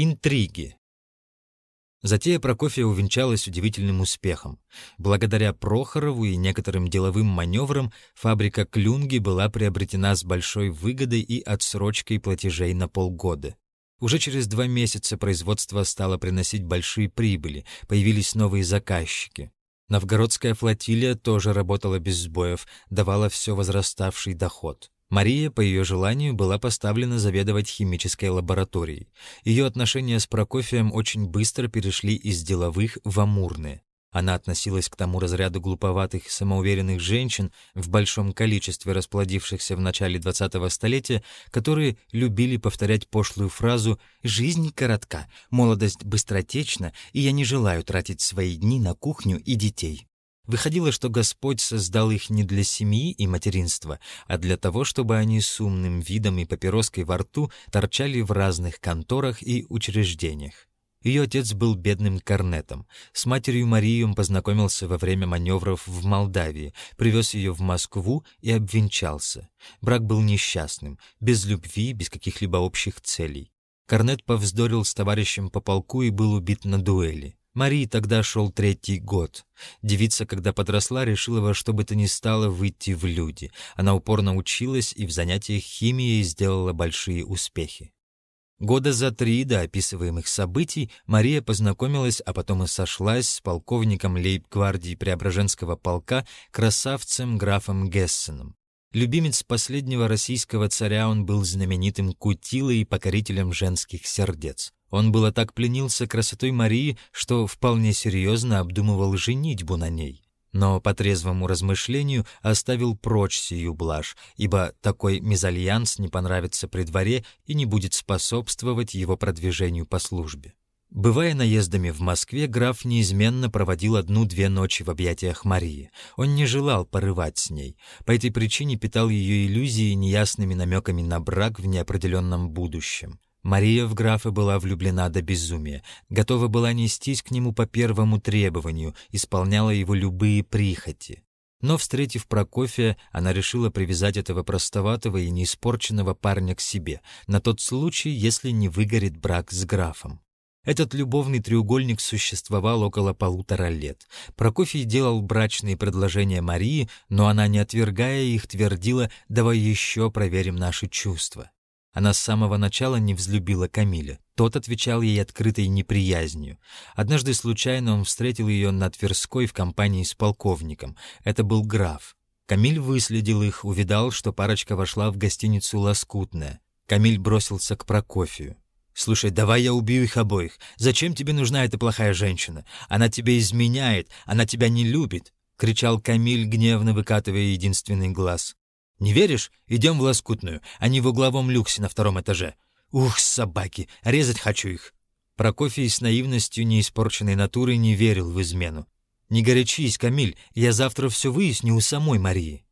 Интриги. Затея Прокофия увенчалась удивительным успехом. Благодаря Прохорову и некоторым деловым маневрам фабрика Клюнги была приобретена с большой выгодой и отсрочкой платежей на полгода. Уже через два месяца производство стало приносить большие прибыли, появились новые заказчики. Новгородская флотилия тоже работала без сбоев, давала все возраставший доход. Мария, по ее желанию, была поставлена заведовать химической лабораторией. Ее отношения с Прокофием очень быстро перешли из деловых в амурные. Она относилась к тому разряду глуповатых, самоуверенных женщин в большом количестве расплодившихся в начале 20-го столетия, которые любили повторять пошлую фразу «Жизнь коротка, молодость быстротечна, и я не желаю тратить свои дни на кухню и детей». Выходило, что Господь создал их не для семьи и материнства, а для того, чтобы они с умным видом и папироской во рту торчали в разных конторах и учреждениях. Ее отец был бедным корнетом. С матерью Марией он познакомился во время маневров в Молдавии, привез ее в Москву и обвенчался. Брак был несчастным, без любви, без каких-либо общих целей. Корнет повздорил с товарищем по полку и был убит на дуэли. Марии тогда шел третий год. Девица, когда подросла, решила во что бы то ни стало выйти в люди. Она упорно училась и в занятиях химией сделала большие успехи. Года за три до описываемых событий Мария познакомилась, а потом и сошлась с полковником лейб-гвардии Преображенского полка, красавцем графом Гессеном. Любимец последнего российского царя он был знаменитым кутилой и покорителем женских сердец. Он было так пленился красотой Марии, что вполне серьезно обдумывал женитьбу на ней. Но по трезвому размышлению оставил прочь сию блажь, ибо такой мезальянс не понравится при дворе и не будет способствовать его продвижению по службе. Бывая наездами в Москве, граф неизменно проводил одну-две ночи в объятиях Марии. Он не желал порывать с ней. По этой причине питал ее иллюзии неясными намеками на брак в неопределенном будущем. Мария в графа была влюблена до безумия, готова была нестись к нему по первому требованию, исполняла его любые прихоти. Но, встретив Прокофия, она решила привязать этого простоватого и неиспорченного парня к себе, на тот случай, если не выгорит брак с графом. Этот любовный треугольник существовал около полутора лет. Прокофий делал брачные предложения Марии, но она, не отвергая их, твердила «давай еще проверим наши чувства». Она с самого начала не взлюбила Камиля. Тот отвечал ей открытой неприязнью. Однажды случайно он встретил ее на Тверской в компании с полковником. Это был граф. Камиль выследил их, увидал, что парочка вошла в гостиницу «Лоскутная». Камиль бросился к Прокофию. «Слушай, давай я убью их обоих. Зачем тебе нужна эта плохая женщина? Она тебе изменяет, она тебя не любит!» — кричал Камиль, гневно выкатывая единственный глаз. Не веришь? Идем в лоскутную. Они в угловом люксе на втором этаже. Ух, собаки, резать хочу их. Прокофий с наивностью неиспорченной натуры не верил в измену. «Не горячись, Камиль, я завтра все выясню у самой Марии».